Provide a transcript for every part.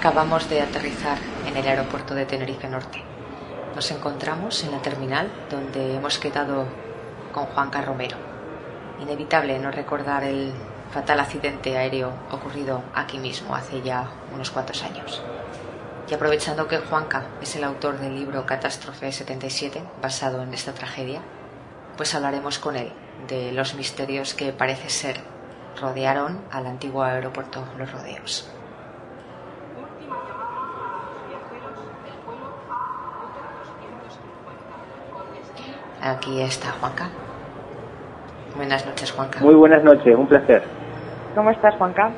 Acabamos de aterrizar en el aeropuerto de Tenerife Norte. Nos encontramos en la terminal donde hemos quedado con Juanca Romero. Inevitable no recordar el fatal accidente aéreo ocurrido aquí mismo hace ya unos cuantos años. Y aprovechando que Juanca es el autor del libro Catástrofe 77, basado en esta tragedia, pues hablaremos con él de los misterios que parece ser rodearon al antiguo aeropuerto Los Rodeos. Aquí está Juanca. Buenas noches, Juanca. Muy buenas noches, un placer. ¿Cómo estás, Juanca?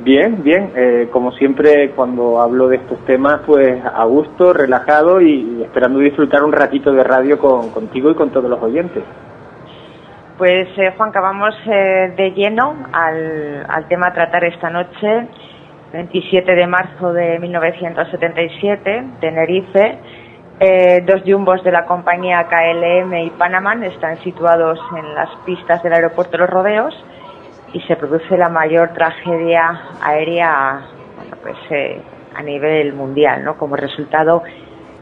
Bien, bien. Eh, como siempre, cuando hablo de estos temas, pues a gusto, relajado y, esperando disfrutar un ratito de radio con, contigo y con todos los oyentes. Pues, eh, Juanca, vamos eh, de lleno al, al tema a tratar esta noche. 27 de marzo de 1977, Tenerife eh, dos jumbos de la compañía KLM y Panaman están situados en las pistas del aeropuerto Los Rodeos y se produce la mayor tragedia aérea pues, eh, a nivel mundial, ¿no? Como resultado,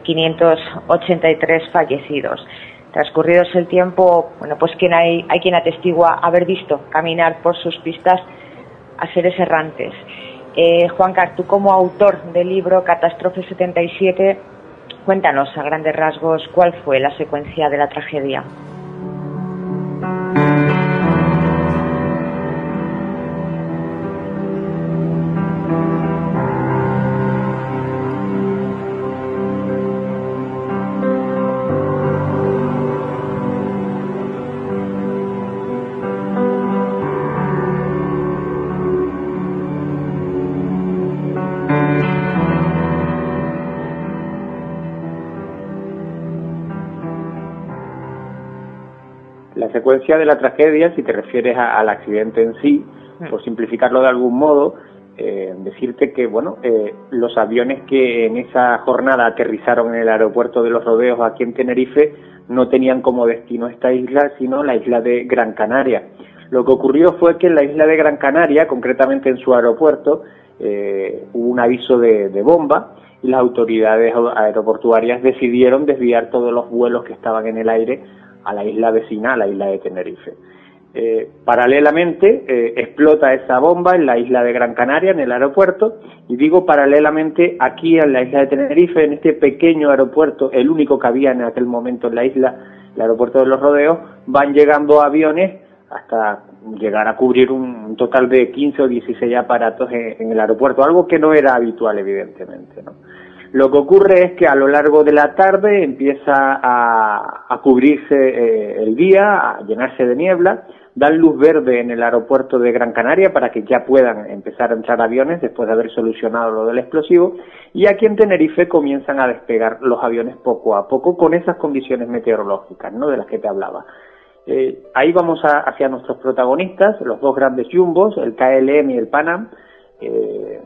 583 fallecidos. Transcurridos el tiempo, bueno, pues quien hay, hay quien atestigua haber visto caminar por sus pistas a seres errantes. Eh, Juan Cartú, como autor del libro Catástrofe 77, Cuéntanos a grandes rasgos cuál fue la secuencia de la tragedia. De la tragedia, si te refieres al accidente en sí, mm. por simplificarlo de algún modo, eh, decirte que bueno, eh, los aviones que en esa jornada aterrizaron en el aeropuerto de los Rodeos aquí en Tenerife no tenían como destino esta isla, sino la isla de Gran Canaria. Lo que ocurrió fue que en la isla de Gran Canaria, concretamente en su aeropuerto, eh, hubo un aviso de bomba y las autoridades aeroportuarias decidieron desviar todos los vuelos que estaban en el aire a la isla vecina, a la isla de Tenerife. Eh, paralelamente eh, explota esa bomba en la isla de Gran Canaria, en el aeropuerto, y digo paralelamente aquí en la isla de Tenerife, en este pequeño aeropuerto, el único que había en aquel momento en la isla, el aeropuerto de los Rodeos, van llegando aviones hasta llegar a cubrir un, total de 15 o 16 aparatos en, en, el aeropuerto, algo que no era habitual evidentemente. ¿no? Lo que ocurre es que a lo largo de la tarde empieza a, cubrirse eh, el día, a llenarse de niebla, dan luz verde en el aeropuerto de Gran Canaria para que ya puedan empezar a entrar aviones después de haber solucionado lo del explosivo y aquí en Tenerife comienzan a despegar los aviones poco a poco con esas condiciones meteorológicas, ¿no? De las que te hablaba. Eh, ahí vamos hacia nuestros protagonistas, los dos grandes jumbos, el KLM y el Panam. Eh,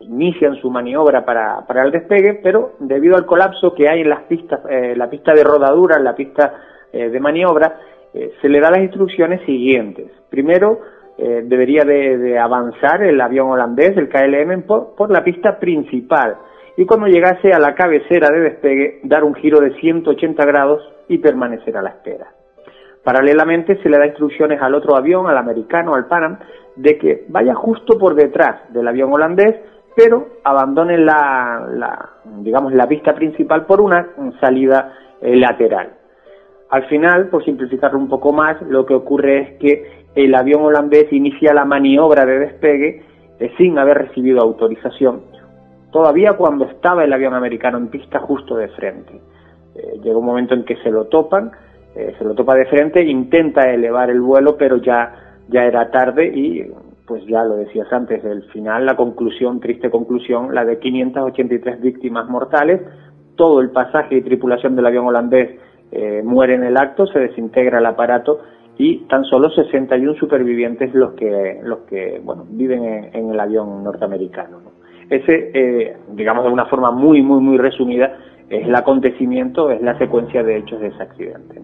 inician su maniobra para, para el despegue, pero debido al colapso que hay en las pistas, eh, la pista de rodadura, en la pista eh, de maniobra, eh, se le da las instrucciones siguientes. Primero, debería de, avanzar el avión holandés, el KLM, por, por la pista principal y cuando llegase a la cabecera de despegue, dar un giro de 180 grados y permanecer a la espera. Paralelamente se le da instrucciones al otro avión, al americano, al Panam, de que vaya justo por detrás del avión holandés pero abandonen la, digamos, la pista principal por una salida eh, lateral. Al final, por simplificarlo un poco más, lo que ocurre es que el avión holandés inicia la maniobra de despegue eh, sin haber recibido autorización, todavía cuando estaba el avión americano en pista justo de frente. Eh, llega un momento en que se lo topan, se lo topa de frente, intenta elevar el vuelo, pero ya, ya era tarde y pues ya lo decías antes, el final, la conclusión, triste conclusión, la de 583 víctimas mortales, todo el pasaje y tripulación del avión holandés eh, muere en el acto, se desintegra el aparato y tan solo 61 supervivientes los que, los que bueno, viven en, el avión norteamericano. Ese, eh, digamos de una forma muy, muy, muy resumida, es el acontecimiento, es la secuencia de hechos de ese accidente.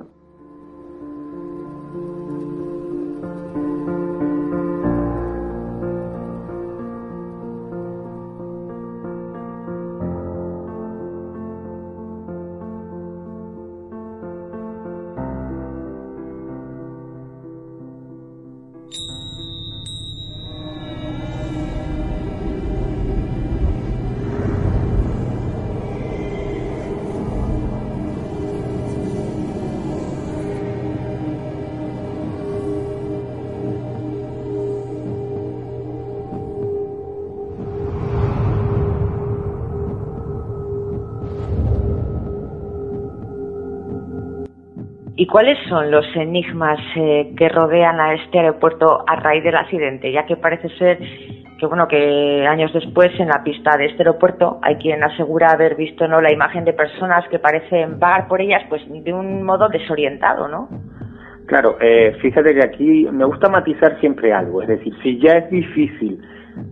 ¿Y cuáles son los enigmas eh, que rodean a este aeropuerto a raíz del accidente? Ya que parece ser que bueno que años después en la pista de este aeropuerto hay quien asegura haber visto no la imagen de personas que parecen vagar por ellas pues de un modo desorientado, ¿no? Claro, eh, fíjate que aquí me gusta matizar siempre algo, es decir, si ya es difícil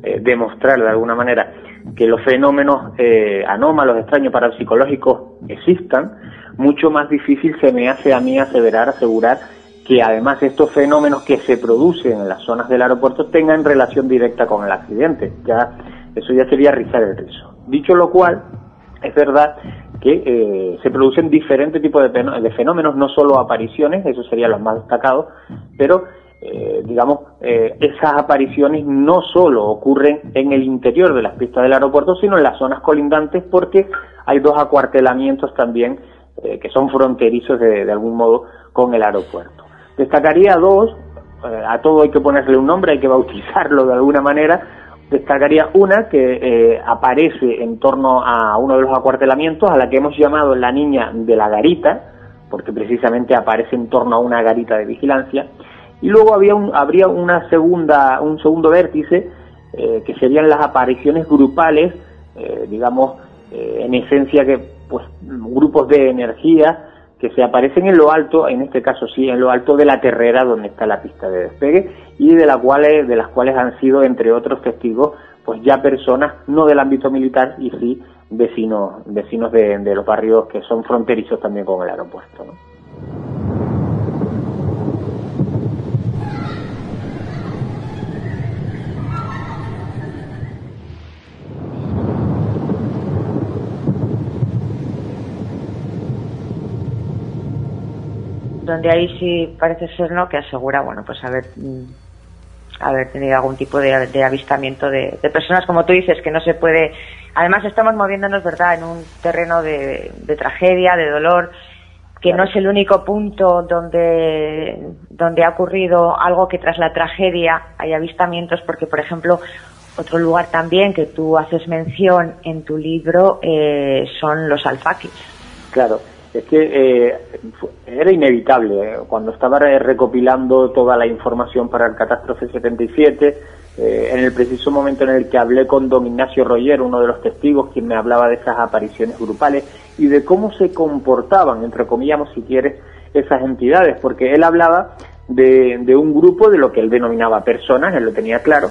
eh, demostrar de alguna manera que los fenómenos eh, anómalos, extraños, parapsicológicos existan, mucho más difícil se me hace a mí aseverar, asegurar que además estos fenómenos que se producen en las zonas del aeropuerto tengan relación directa con el accidente. Ya, eso ya sería rizar el rizo. Dicho lo cual, es verdad que eh, se producen diferentes tipos de, fenómenos, no solo apariciones, eso sería lo más destacado, pero eh, digamos, eh, esas apariciones no solo ocurren en el interior de las pistas del aeropuerto, sino en las zonas colindantes porque hay dos acuartelamientos también que son fronterizos de, algún modo con el aeropuerto. Destacaría dos, a todo hay que ponerle un nombre, hay que bautizarlo de alguna manera, destacaría una que eh, aparece en torno a uno de los acuartelamientos, a la que hemos llamado la niña de la garita, porque precisamente aparece en torno a una garita de vigilancia, y luego había un, habría una segunda, un segundo vértice, eh, que serían las apariciones grupales, eh, digamos, en esencia que, pues, grupos de energía, que se aparecen en lo alto, en este caso sí, en lo alto de la terrera donde está la pista de despegue y de, la cuales, de las cuales han sido, entre otros testigos, pues ya personas no del ámbito militar y sí vecinos, vecinos de, de los barrios que son fronterizos también con el aeropuerto. Donde ahí sí parece ser no que asegura bueno pues haber mm, haber tenido algún tipo de, avistamiento de, personas como tú dices que no se puede además estamos moviéndonos verdad en un terreno de, tragedia de dolor que no es el único punto donde donde ha ocurrido algo que tras la tragedia hay avistamientos porque por ejemplo otro lugar también que tú haces mención en tu libro eh, son los alfaquis. Claro es que eh, era inevitable. ¿eh? Cuando estaba recopilando toda la información para el Catástrofe 77, eh, en el preciso momento en el que hablé con don Ignacio Royer, uno de los testigos, quien me hablaba de esas apariciones grupales y de cómo se comportaban, entre comillas, si quieres, esas entidades, porque él hablaba de, de un grupo de lo que él denominaba personas, él lo tenía claro,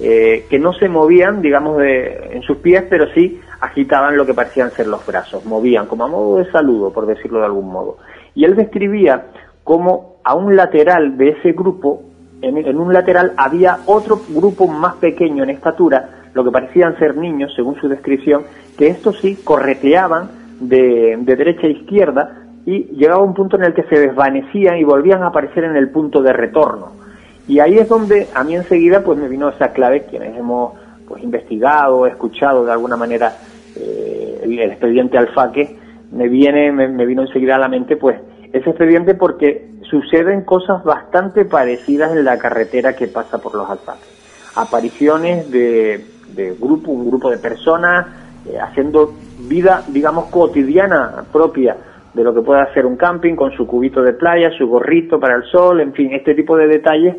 eh, que no se movían, digamos, de, en sus pies, pero sí agitaban lo que parecían ser los brazos, movían como a modo de saludo, por decirlo de algún modo. Y él describía cómo a un lateral de ese grupo, en, un lateral había otro grupo más pequeño en estatura, lo que parecían ser niños, según su descripción, que estos sí correteaban de, de derecha a izquierda y llegaba un punto en el que se desvanecían y volvían a aparecer en el punto de retorno. Y ahí es donde a mí enseguida pues me vino esa clave, quienes hemos pues investigado, escuchado de alguna manera eh, el, expediente Alfaque, me viene, me, vino enseguida a la mente pues ese expediente porque suceden cosas bastante parecidas en la carretera que pasa por los alfaques. Apariciones de, de grupo, un grupo de personas eh, haciendo vida, digamos, cotidiana propia de lo que puede hacer un camping con su cubito de playa, su gorrito para el sol, en fin, este tipo de detalles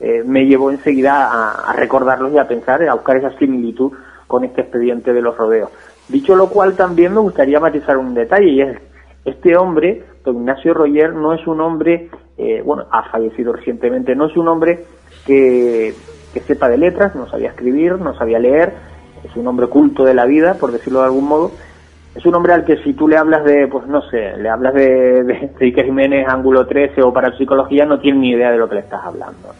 eh, me llevó enseguida a, recordarlos y a pensar, a buscar esa similitud con este expediente de los rodeos. Dicho lo cual, también me gustaría matizar un detalle y es, este hombre, don Ignacio Royer, no es un hombre, eh, bueno, ha fallecido recientemente, no es un hombre que, que sepa de letras, no sabía escribir, no sabía leer, es un hombre culto de la vida, por decirlo de algún modo, es un hombre al que si tú le hablas de, pues no sé, le hablas de, de, de Jiménez, ángulo 13 o para psicología, no tiene ni idea de lo que le estás hablando.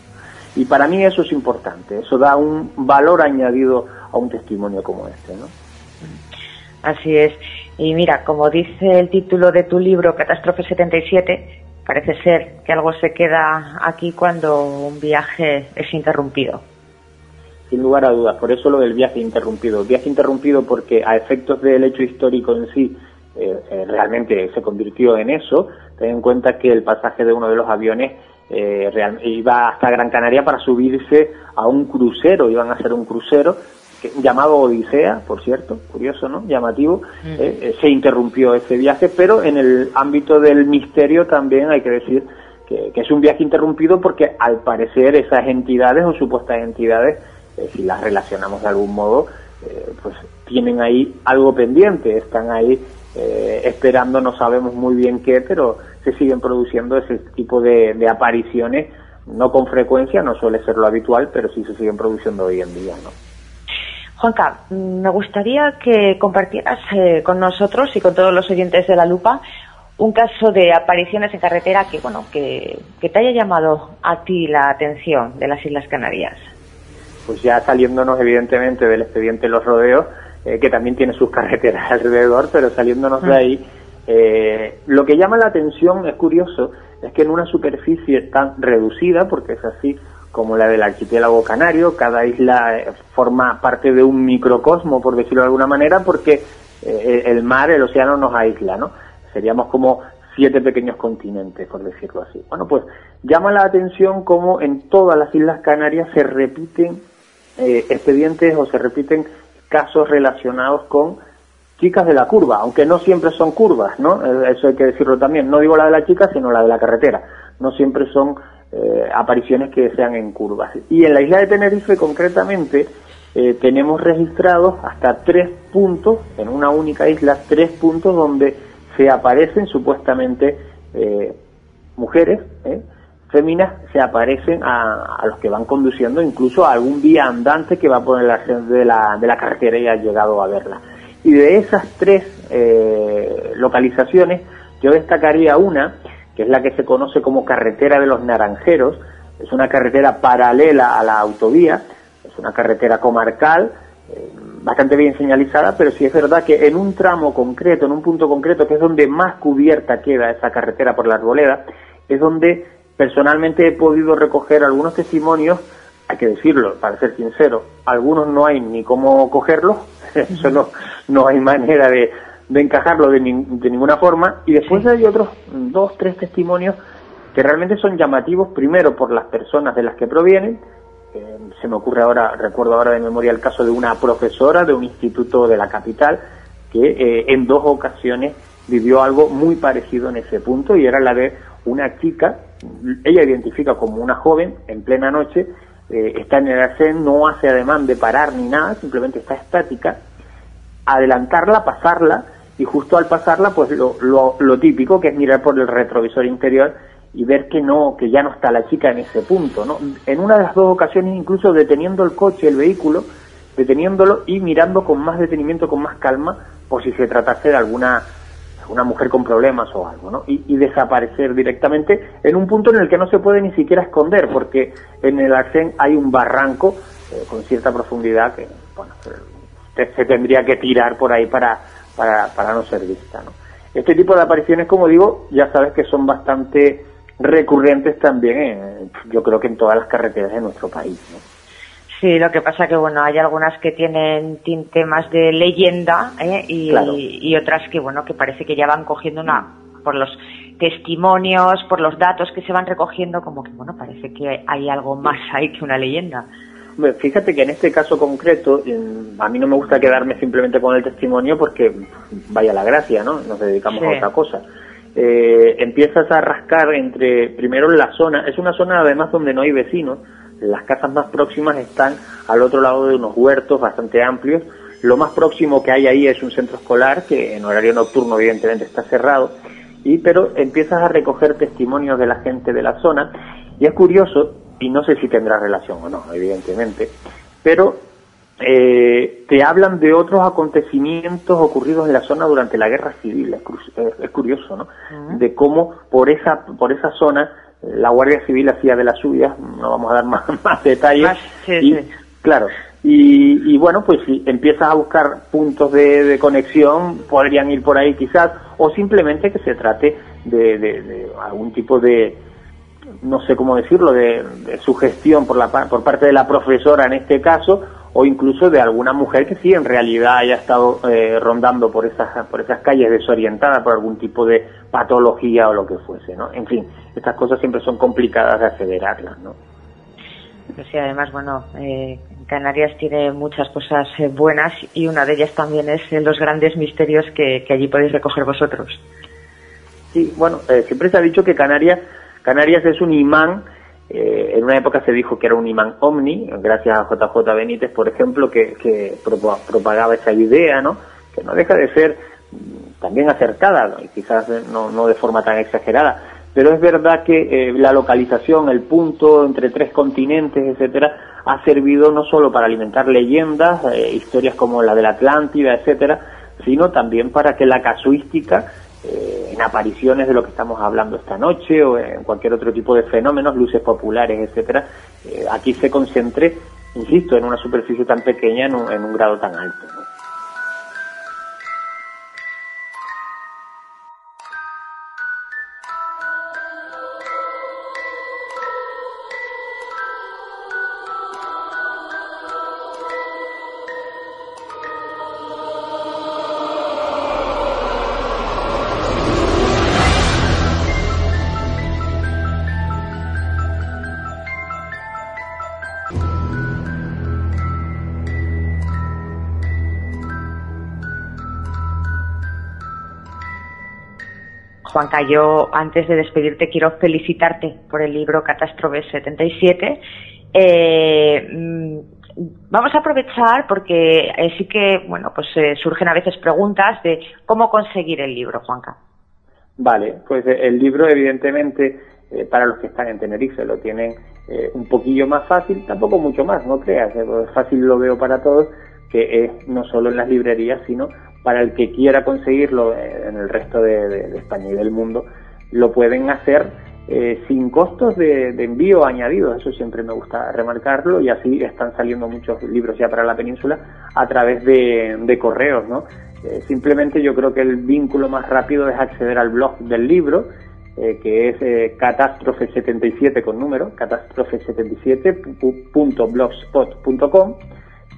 Y para mí eso es importante, eso da un valor añadido a un testimonio como este, ¿no? Así es. Y mira, como dice el título de tu libro, Catástrofe 77, parece ser que algo se queda aquí cuando un viaje es interrumpido. Sin lugar a dudas, por eso lo del viaje interrumpido. viaje interrumpido porque a efectos del hecho histórico en sí, eh, eh, realmente se convirtió en eso. Ten en cuenta que el pasaje de uno de los aviones eh, iba hasta Gran Canaria para subirse a un crucero, iban a hacer un crucero llamado Odisea, por cierto, curioso, ¿no? Llamativo, mm. eh, eh, se interrumpió ese viaje, pero en el ámbito del misterio también hay que decir que, es un viaje interrumpido porque al parecer esas entidades o supuestas entidades, eh, si las relacionamos de algún modo, pues tienen ahí algo pendiente, están ahí esperando, no sabemos muy bien qué, pero se siguen produciendo ese tipo de, de apariciones no con frecuencia, no suele ser lo habitual, pero sí se siguen produciendo hoy en día, ¿no? Juanca, me gustaría que compartieras eh, con nosotros y con todos los oyentes de la lupa un caso de apariciones en carretera que, bueno, que, te haya llamado a ti la atención de las Islas Canarias. Pues ya saliéndonos evidentemente del expediente Los Rodeos, eh, que también tiene sus carreteras alrededor, pero saliéndonos de mm. ahí, eh, lo que llama la atención es curioso, es que en una superficie tan reducida, porque es así como la del archipiélago canario, cada isla eh, forma parte de un microcosmo, por decirlo de alguna manera, porque eh, el mar, el océano nos aísla, ¿no? Seríamos como siete pequeños continentes, por decirlo así. Bueno, pues llama la atención cómo en todas las Islas Canarias se repiten eh, expedientes o se repiten casos relacionados con chicas de la curva, aunque no siempre son curvas, ¿no? Eh, eso hay que decirlo también. No digo la de la chica, sino la de la carretera. No siempre son eh, apariciones que sean en curvas. Y en la isla de Tenerife, concretamente, eh, tenemos registrados hasta tres puntos, en una única isla, tres puntos donde se aparecen supuestamente mujeres, féminas, se aparecen a, los que van conduciendo, incluso a algún viandante que va por el de la, de la carretera y ha llegado a verla. Y de esas tres eh, localizaciones, yo destacaría una, que es la que se conoce como Carretera de los Naranjeros. Es una carretera paralela a la autovía, es una carretera comarcal, eh, bastante bien señalizada, pero sí es verdad que en un tramo concreto, en un punto concreto, que es donde más cubierta queda esa carretera por la arboleda, es donde personalmente he podido recoger algunos testimonios, hay que decirlo, para ser sincero, algunos no hay ni cómo cogerlos, eso no, no hay manera de, de encajarlo de, de, ninguna forma. Y después hay otros dos, tres testimonios que realmente son llamativos, primero por las personas de las que provienen. Eh, se me ocurre ahora, recuerdo ahora de memoria el caso de una profesora de un instituto de la capital que eh, en dos ocasiones vivió algo muy parecido en ese punto y era la de una chica, ella identifica como una joven en plena noche, eh, está en el arcén, no hace ademán de parar ni nada, simplemente está estática adelantarla, pasarla, y justo al pasarla, pues lo, lo, típico que es mirar por el retrovisor interior y ver que no, que ya no está la chica en ese punto, ¿no? En una de las dos ocasiones incluso deteniendo el coche, el vehículo, deteniéndolo y mirando con más detenimiento, con más calma, por si se tratase de alguna, alguna mujer con problemas o algo, ¿no? Y, desaparecer directamente en un punto en el que no se puede ni siquiera esconder, porque en el arcén hay un barranco eh, con cierta profundidad que, bueno, se tendría que tirar por ahí para, para, no ser vista. ¿no? Este tipo de apariciones, como digo, ya sabes que son bastante recurrentes también, yo creo que en todas las carreteras de nuestro país. Sí, lo que pasa que bueno, hay algunas que tienen tinte más de leyenda ¿eh? y, y, otras que bueno, que parece que ya van cogiendo una por los testimonios, por los datos que se van recogiendo, como que bueno, parece que hay algo más ahí que una leyenda. Fíjate que en este caso concreto, a mí no me gusta quedarme simplemente con el testimonio porque vaya la gracia, ¿no? Nos dedicamos a otra cosa. Eh, empiezas a rascar entre, primero la zona, es una zona además donde no hay vecinos, las casas más próximas están al otro lado de unos huertos bastante amplios, lo más próximo que hay ahí es un centro escolar que en horario nocturno evidentemente está cerrado, y pero empiezas a recoger testimonios de la gente de la zona. Y es curioso y no sé si tendrá relación o no, evidentemente, pero eh, te hablan de otros acontecimientos ocurridos en la zona durante la guerra civil, es, curioso, ¿no? De cómo por esa, por esa zona la Guardia Civil hacía de las suyas, no vamos a dar más, más detalles, y, claro, y, bueno, pues si empiezas a buscar puntos de, conexión, podrían ir por ahí quizás, o simplemente que se trate de algún tipo de, no sé cómo decirlo, de, sugestión por, la, por parte de la profesora en este caso, o incluso de alguna mujer que sí en realidad haya estado eh, rondando por esas, por esas calles desorientada por algún tipo de patología o lo que fuese, ¿no? En fin, estas cosas siempre son complicadas de acelerarlas, ¿no? sí, además, bueno, eh, Canarias tiene muchas cosas eh, buenas y una de ellas también es eh, los grandes misterios que, allí podéis recoger vosotros. Sí, bueno, siempre se ha dicho que Canarias, Canarias es un imán. En una época se dijo que era un imán omni, gracias a JJ Benítez, por ejemplo, que, que propagaba esa idea, ¿no? Que no deja de ser también acertada, y quizás no, no de forma tan exagerada, pero es verdad que eh, la localización, el punto entre tres continentes, etcétera, ha servido no solo para alimentar leyendas, eh, historias como la de la Atlántida, etcétera, sino también para que la casuística eh, en apariciones de lo que estamos hablando esta noche o en cualquier otro tipo de fenómenos, luces populares, etcétera, aquí se concentre, insisto, en una superficie tan pequeña en un, grado tan alto. Juanca, yo antes de despedirte quiero felicitarte por el libro Catástrofe 77. Eh, mm, vamos a aprovechar porque eh, sí que, bueno, pues eh, surgen a veces preguntas de cómo conseguir el libro, Juanca. Vale, pues el libro evidentemente para los que están en Tenerife lo tienen un poquillo más fácil, tampoco mucho más, no creas, pues fácil lo veo para todos, que es no solo en las librerías, sino para el que quiera conseguirlo en el resto de, España y del mundo, lo pueden hacer eh, sin costos de, envío añadidos, eso siempre me gusta remarcarlo, y así están saliendo muchos libros ya para la península a través de, correos, ¿no? Eh, simplemente yo creo que el vínculo más rápido es acceder al blog del libro, eh, que es catástrofe77 con número, catástrofe77.blogspot.com,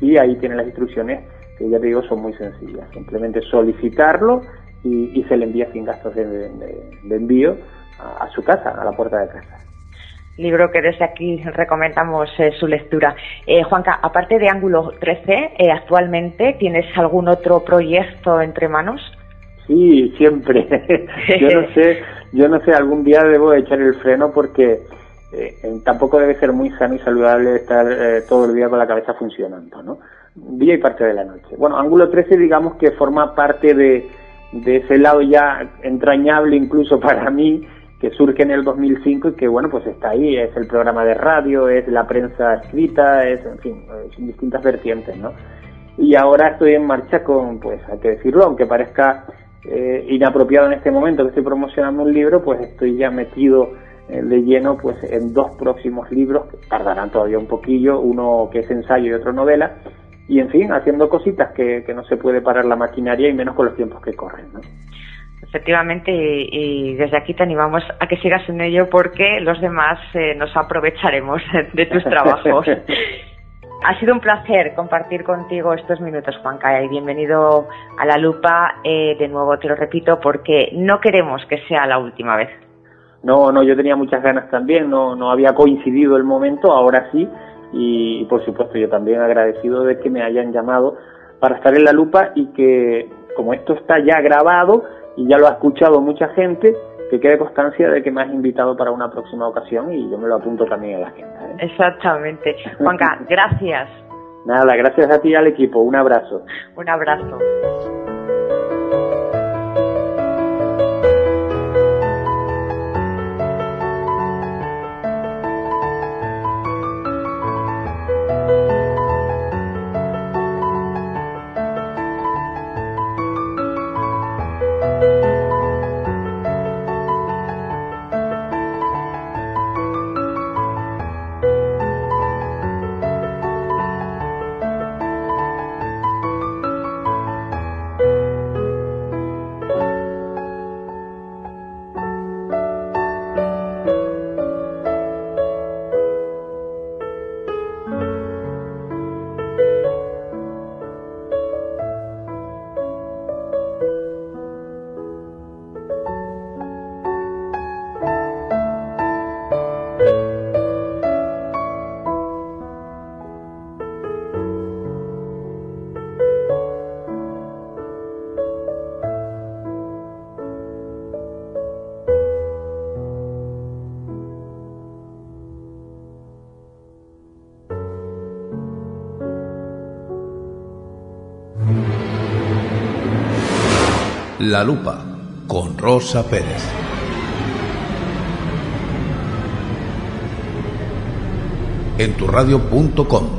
y ahí tienen las instrucciones que ya te digo son muy sencillas. Simplemente solicitarlo y, se le envía sin gastos de, envío a, su casa, a la puerta de casa. Libro que desde aquí recomendamos eh, su lectura. Eh, Juanca, aparte de Ángulo 13, eh, actualmente tienes algún otro proyecto entre manos? Sí, siempre. yo no sé, yo no sé, algún día debo echar el freno porque tampoco debe ser muy sano y saludable estar todo el día con la cabeza funcionando, ¿no? día y parte de la noche. Bueno, Ángulo 13 digamos que forma parte de, ese lado ya entrañable incluso para mí, que surge en el 2005 y que bueno, pues está ahí, es el programa de radio, es la prensa escrita, es, en fin, son distintas vertientes, ¿no? Y ahora estoy en marcha con, pues hay que decirlo, aunque parezca eh, inapropiado en este momento que estoy promocionando un libro, pues estoy ya metido eh, de lleno pues en dos próximos libros que tardarán todavía un poquillo, uno que es ensayo y otro novela, y en fin, haciendo cositas que, no se puede parar la maquinaria y menos con los tiempos que corren. ¿no? Efectivamente, y, desde aquí te animamos a que sigas en ello porque los demás eh, nos aprovecharemos de tus trabajos. ha sido un placer compartir contigo estos minutos, Juan Caya, y bienvenido a la lupa. Eh, de nuevo te lo repito porque no queremos que sea la última vez. No, no, yo tenía muchas ganas también, no, no había coincidido el momento, ahora sí, y, por supuesto yo también agradecido de que me hayan llamado para estar en la lupa y que como esto está ya grabado y ya lo ha escuchado mucha gente, que quede constancia de que me has invitado para una próxima ocasión y yo me lo apunto también a la agenda. ¿eh? Exactamente. Juanca, gracias. Nada, gracias a ti y al equipo. Un abrazo. Un abrazo. La Lupa con Rosa Pérez. En tu radio.com